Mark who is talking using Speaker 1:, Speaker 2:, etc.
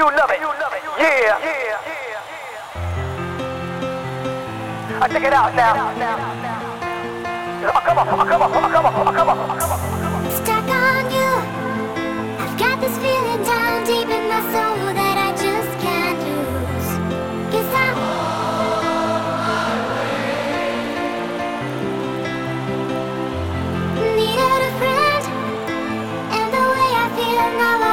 Speaker 1: you love it. Yeah. I check it out now. I come up, I come up, I come up, I come up, I come up.
Speaker 2: Stuck on you. I've got this feeling down deep in my soul that I just can't lose. Guess I'm. Needed a friend, and the way I feel now.